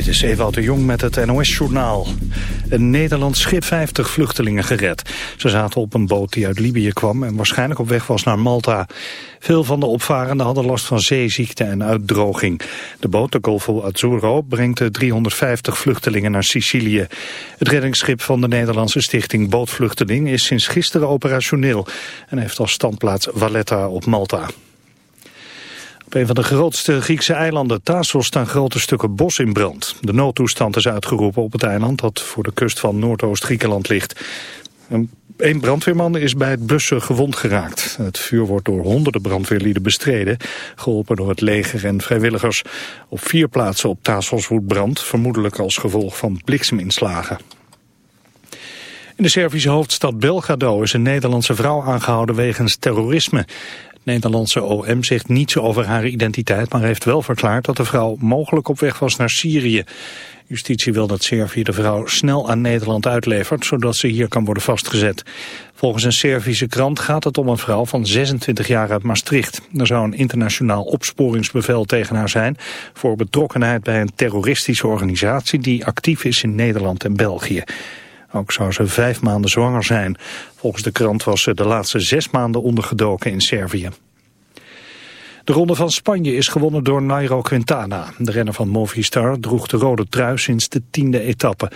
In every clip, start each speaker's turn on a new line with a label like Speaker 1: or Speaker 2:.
Speaker 1: Dit is Ewout de Jong met het NOS-journaal. Een Nederlands schip 50 vluchtelingen gered. Ze zaten op een boot die uit Libië kwam en waarschijnlijk op weg was naar Malta. Veel van de opvarenden hadden last van zeeziekte en uitdroging. De boot, de Golfo Azzurro, brengt de 350 vluchtelingen naar Sicilië. Het reddingsschip van de Nederlandse stichting Bootvluchteling is sinds gisteren operationeel... en heeft als standplaats Valletta op Malta. Op een van de grootste Griekse eilanden, Thassos, staan grote stukken bos in brand. De noodtoestand is uitgeroepen op het eiland dat voor de kust van Noordoost-Griekenland ligt. Een brandweerman is bij het blussen gewond geraakt. Het vuur wordt door honderden brandweerlieden bestreden, geholpen door het leger en vrijwilligers. Op vier plaatsen op Thassos woedt brand, vermoedelijk als gevolg van blikseminslagen. In de Servische hoofdstad Belgrado is een Nederlandse vrouw aangehouden wegens terrorisme. Nederlandse OM zegt niets over haar identiteit, maar heeft wel verklaard dat de vrouw mogelijk op weg was naar Syrië. Justitie wil dat Servië de vrouw snel aan Nederland uitlevert, zodat ze hier kan worden vastgezet. Volgens een Servische krant gaat het om een vrouw van 26 jaar uit Maastricht. Er zou een internationaal opsporingsbevel tegen haar zijn voor betrokkenheid bij een terroristische organisatie die actief is in Nederland en België. Ook zou ze vijf maanden zwanger zijn. Volgens de krant was ze de laatste zes maanden ondergedoken in Servië. De ronde van Spanje is gewonnen door Nairo Quintana. De renner van Movistar droeg de rode trui sinds de tiende etappe.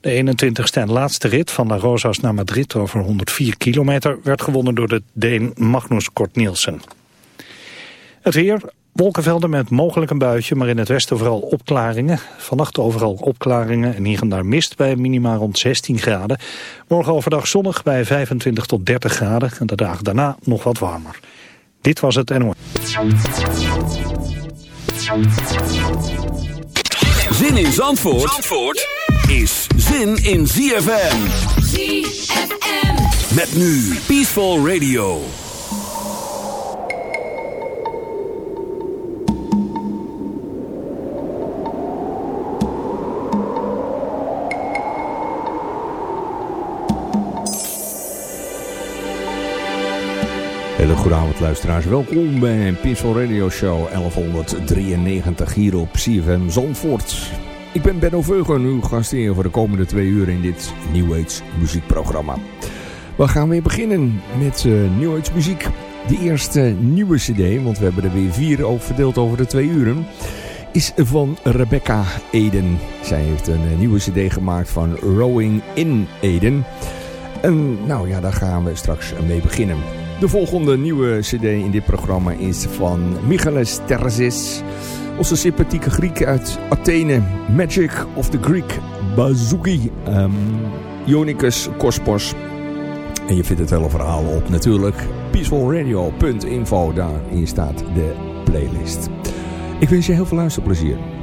Speaker 1: De 21ste en laatste rit van La Rosas naar Madrid over 104 kilometer... werd gewonnen door de Deen Magnus Kort Nielsen. Het weer, Wolkenvelden met mogelijk een buitje, maar in het westen vooral opklaringen. Vannacht overal opklaringen en hier en daar mist bij minima rond 16 graden. Morgen overdag zonnig bij 25 tot 30 graden en de dagen daarna nog wat warmer. Dit was het NOS.
Speaker 2: Zin in Zandvoort, Zandvoort is zin in ZFM. ZFM. Met nu Peaceful Radio.
Speaker 3: Hele goede avond luisteraars. Welkom bij Peaceful Radio Show 1193 hier op CFM Zandvoort. Ik ben Benno Veugen, uw gastheer voor de komende twee uur in dit New Age muziekprogramma. We gaan weer beginnen met uh, New Age muziek. De eerste nieuwe cd, want we hebben er weer vier ook verdeeld over de twee uren, is van Rebecca Eden. Zij heeft een eh, nieuwe cd gemaakt van Rowing in Eden. En nou ja, daar gaan we straks mee beginnen. De volgende nieuwe cd in dit programma is van Michalis Terzis. Onze sympathieke Griek uit Athene. Magic of the Greek Bazooki. Um, Ionicus Kospos. En je vindt het hele verhaal op natuurlijk peacefulradio.info. Daarin staat de playlist. Ik wens je heel veel luisterplezier.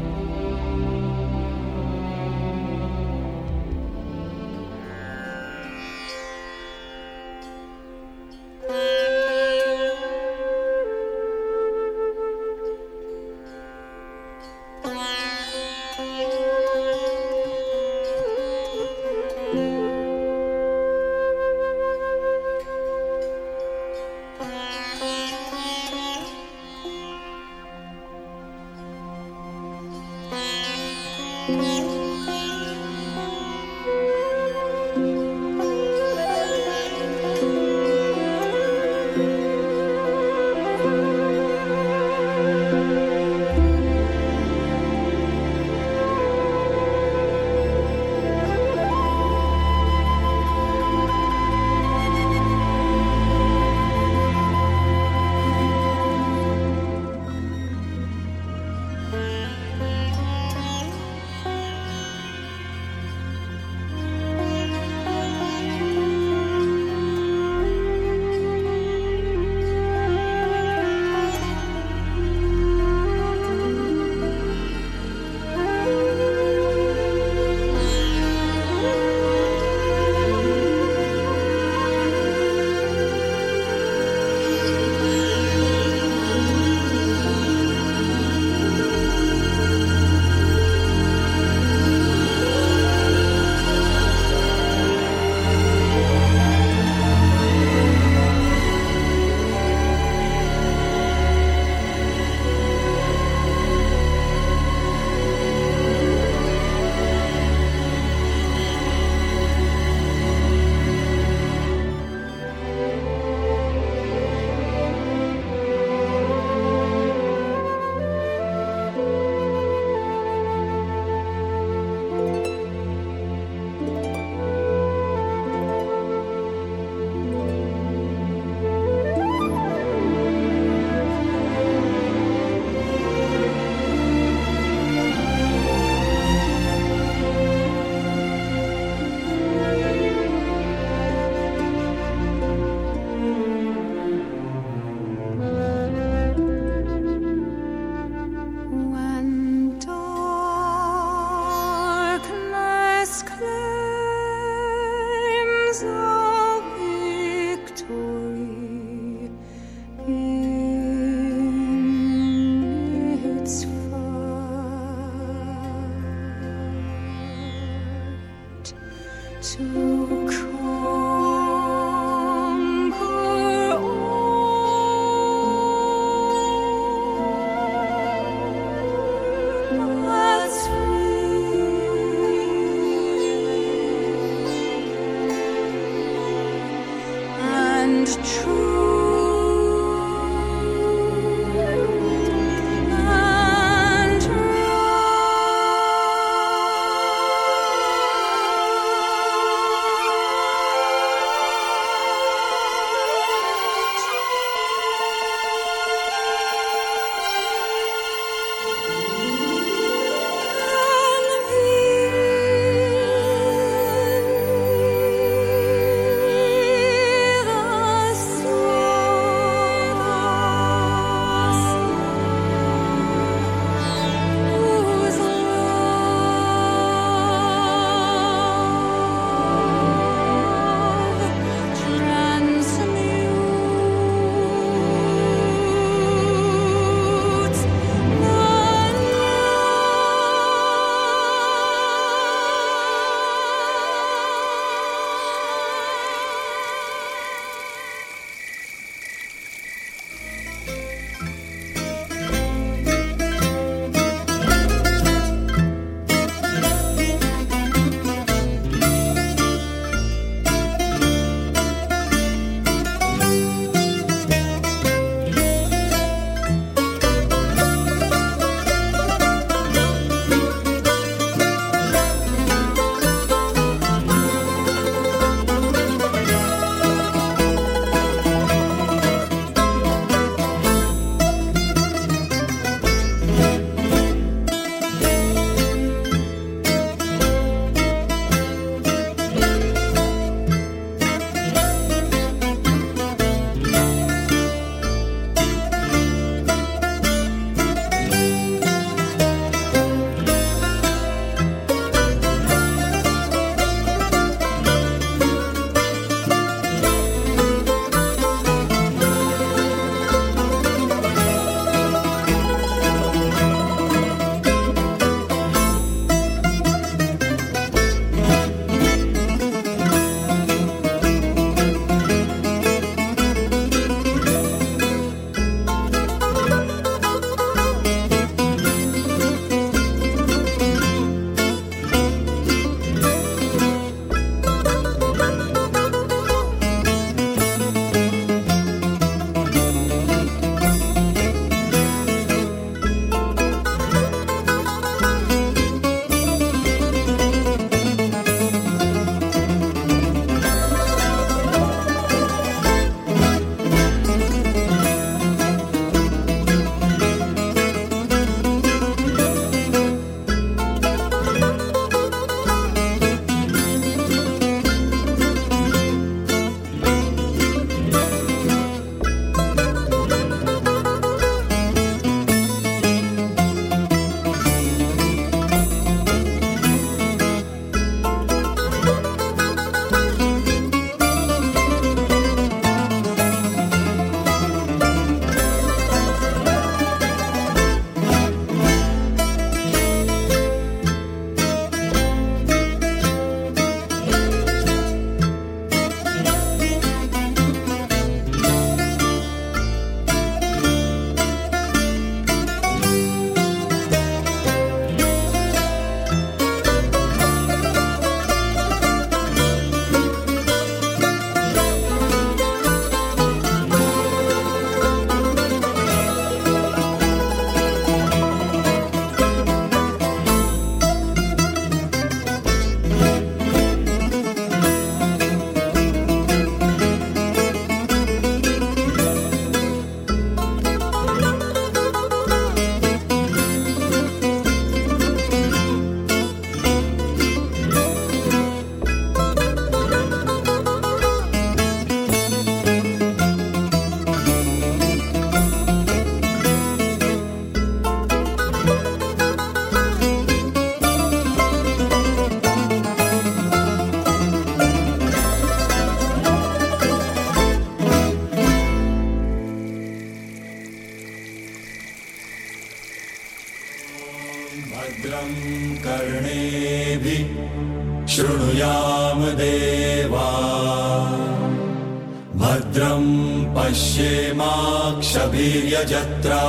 Speaker 4: जत्रा।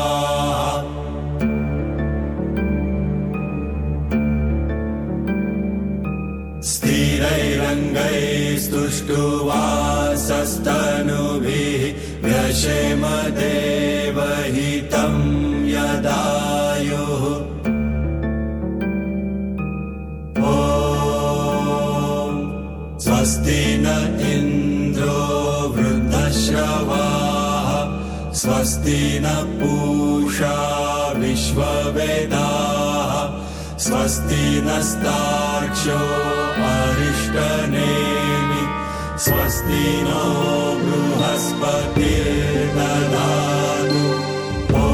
Speaker 4: स्थिरैरङ्गै स्तुष्टुवा व्यशेमदे। स्वस्ति न पूषा विश्ववेदाः स्वस्ति नस्तार्क्ष्यो अरिष्टनेमि। स्वस्ति नो बृहस्पतिर्ददातु। ॐ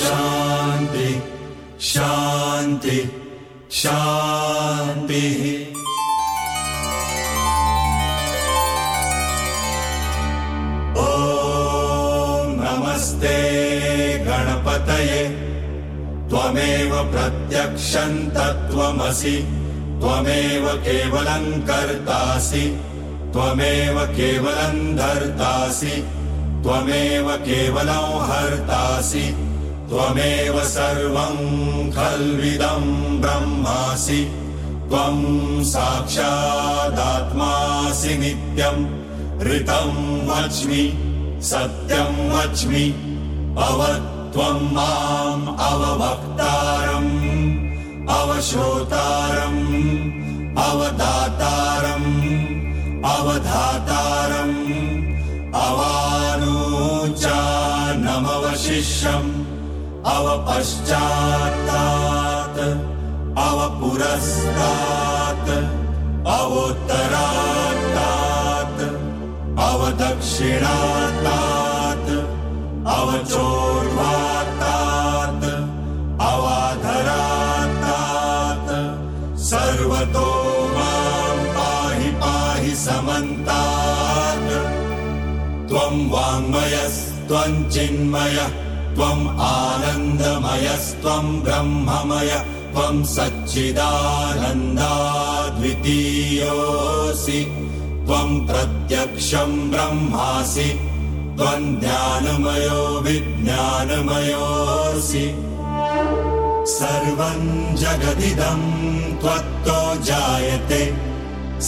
Speaker 4: शान्ति शान्ति शान्तिः त्वमेव प्रत्यक्षं तत्त्वमसि त्वमेव केवलं कर्तासि त्वमेव केवलं धर्तासि त्वमेव केवलं हर्तासि त्वमेव सर्वं खल्विदं ब्रह्मासि त्वं साक्षादात्मासि नित्यम् ऋतं वच्मि सत्यं वच्मि अवत्वं माम् अवभक्तारम् अवश्रोतारम् अवदातारम् अवधातारम् अवानूचानमवशिष्यम् अवपश्चात्तात् अवपुरस्तात् अवोत्तरात्तात् अवदक्षिणात्तात् अवचोर्वात्तात् त्वम् चिन्मय त्वम् आनन्दमयस्त्वम् ब्रह्ममय त्वम् सच्चिदानन्दाद्वितीयोऽसि त्वम् प्रत्यक्षम् ब्रह्मासि त्वम् ज्ञानमयो विज्ञानमयोऽसि। सर्वम् जगदिदम् त्वत्तो जायते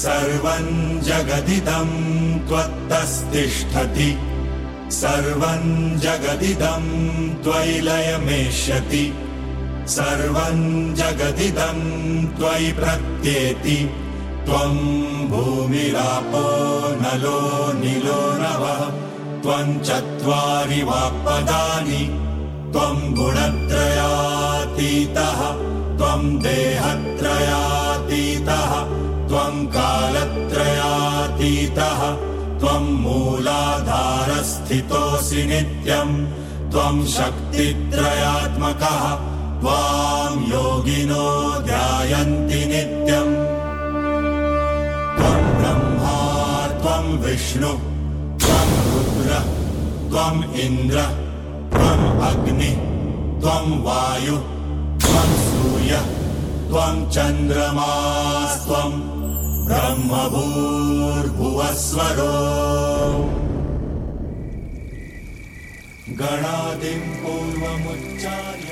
Speaker 4: सर्वम् जगदिदम् त्वत्तस्तिष्ठति। सर्वम् जगदिदम् त्वयि लयमेष्यति। सर्वम् जगदिदम् त्वयि प्रत्येति। त्वम् भूमिरापो नलो निलो नवः। त्वम् चत्वारि वाक्पदानि। पदानि त्वम् गुणत्रयातीतः। त्वम् देहत्रयातीतः। त्वम् कालत्रयातीतः। त्वं मूलाधारस्थितोऽसि नित्यम् त्वं शक्तित्रयात्मकः त्वां योगिनो ध्यायन्ति नित्यम् त्वं ब्रह्मा त्वं विष्णु त्वं रुद्र त्वम् इन्द्र त्वम् अग्नि त्वं वायु त्वं सूर्य त्वं चन्द्रमास्त्वं ब्रह्मभूर्भुवस्वरो। गणादिं पूर्वमुच्चार्य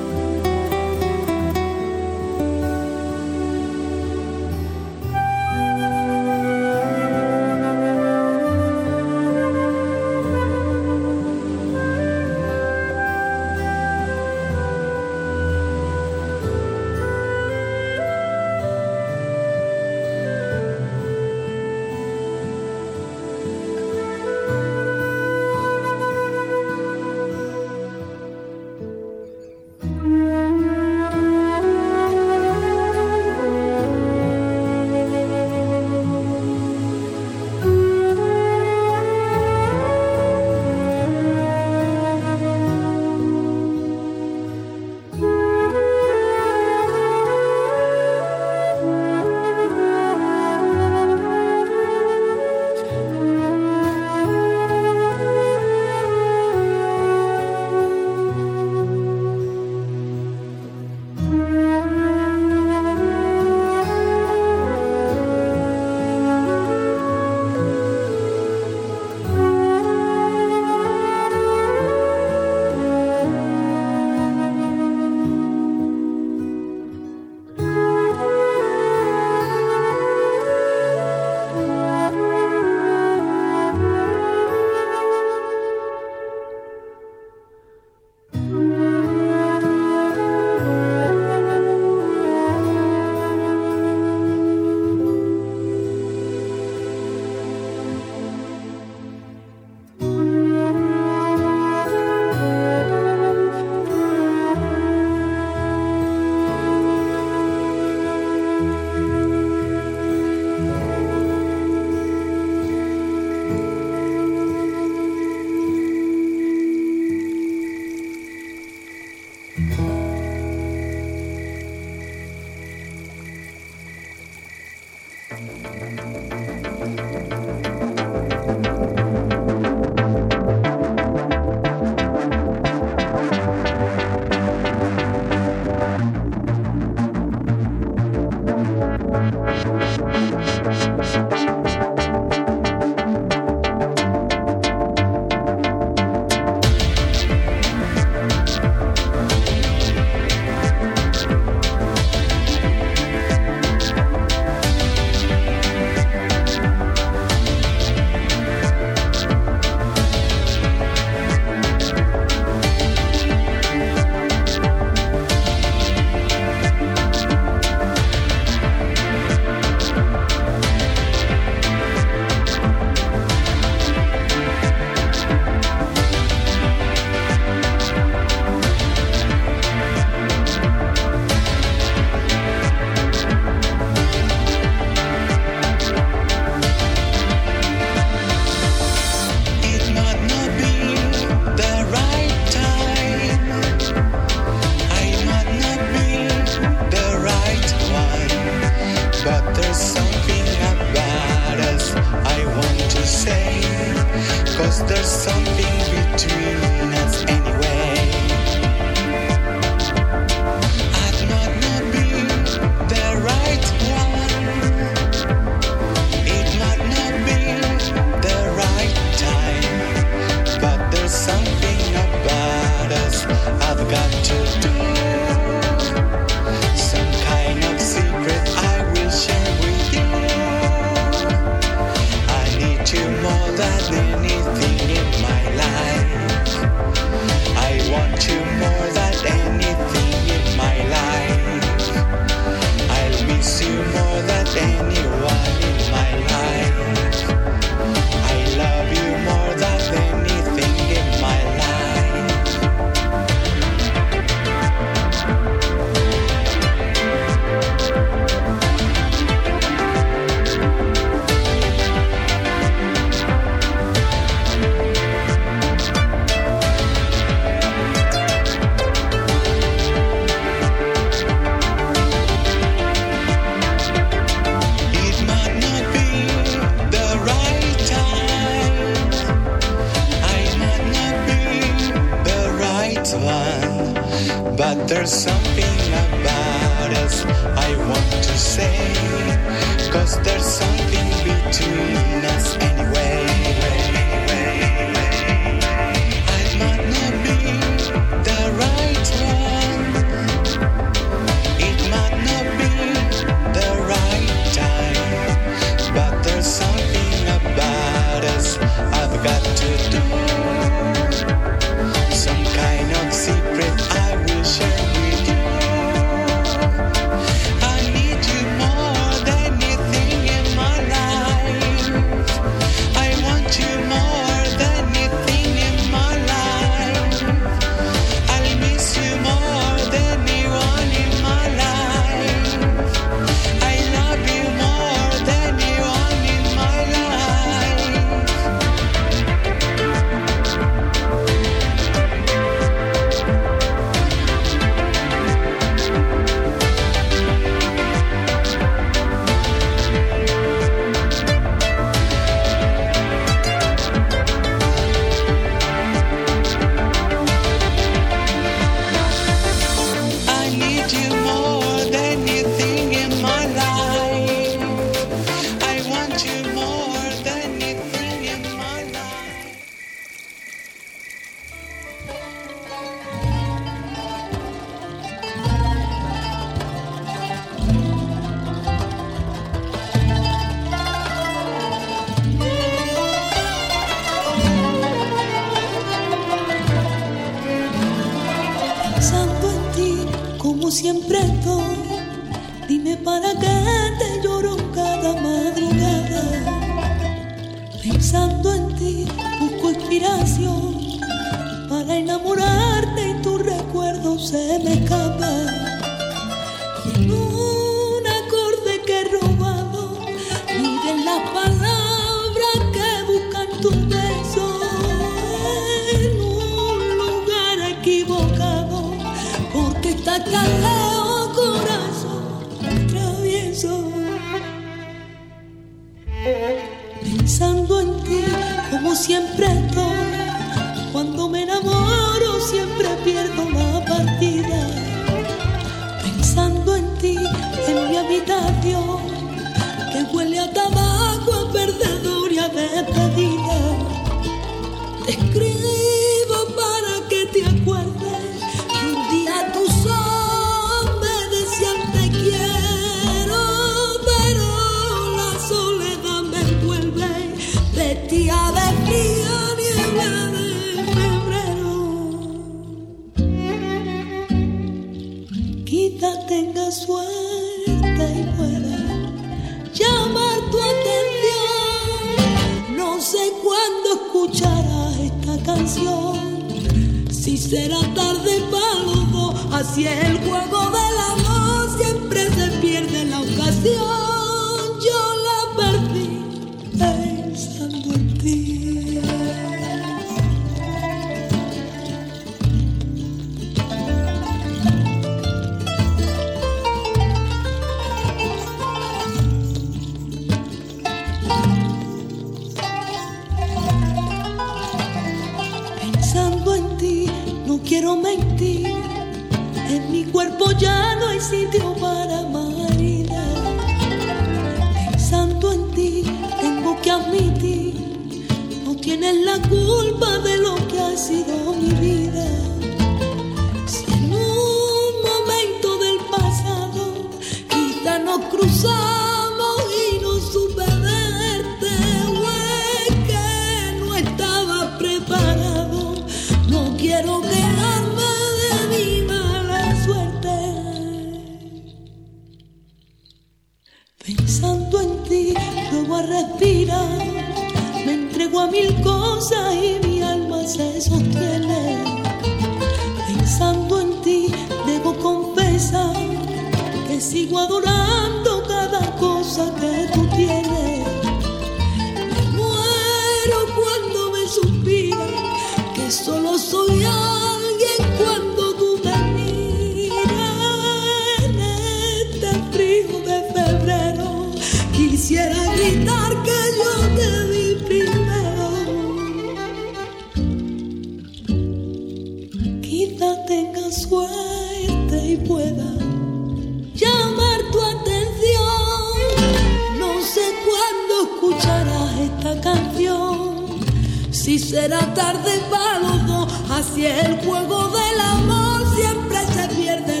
Speaker 5: Si será tarde para los dos, así el juego del amor, siempre se pierde.